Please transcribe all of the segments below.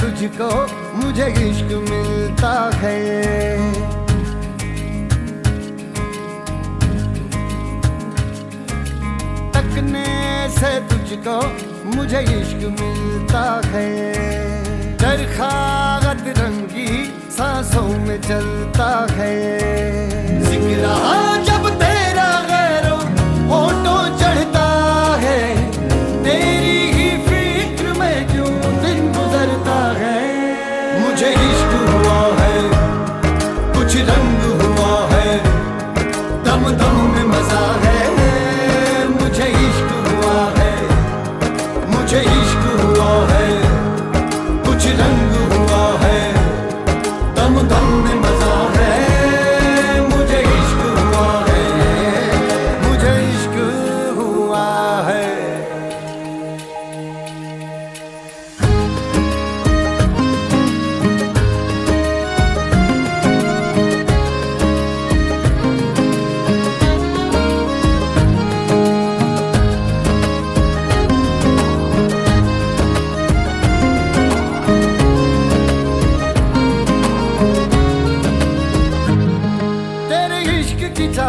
तुझको मुझे इश्क मिलता है। तकने से तुझको मुझे इश्क मिलता है। दरखागत रंगी सांसों में चलता है। ज़िक्र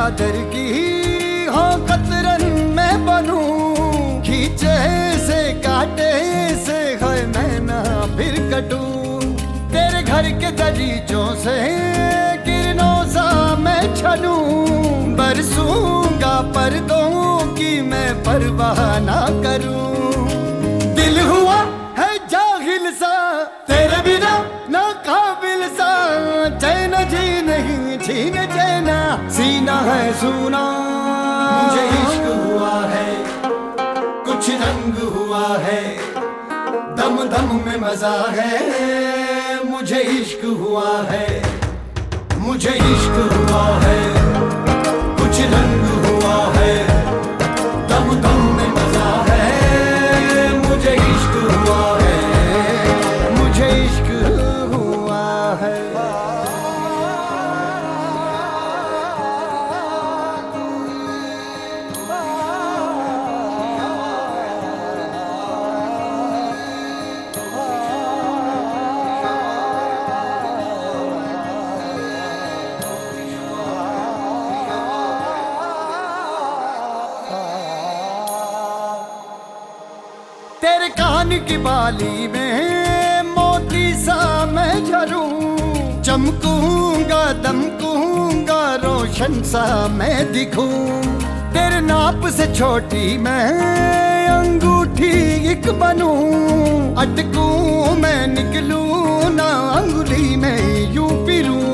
चादर की हो कतरन में बनू। खींचे से काटे से है मैं ना फिर कटू। तेरे घर के दरीचों से किरणों सा मैं छनू। बरसूँगा पर्दों की मैं परवाह ना करूँ। सीना। मुझे इश्क हुआ है, कुछ रंग हुआ है दम दम में मज़ा है। मुझे इश्क हुआ है, मुझे इश्क हुआ है, कुछ रंग कान की बाली में मोती सा मैं झरूं। चमकूँगा, दमकूँगा, रोशन सा मैं दिखूं। तेरे नाप से छोटी मैं अंगूठी एक बनूं। अटकूं मैं, निकलूं ना अंगुली में, यूँ फिरूं।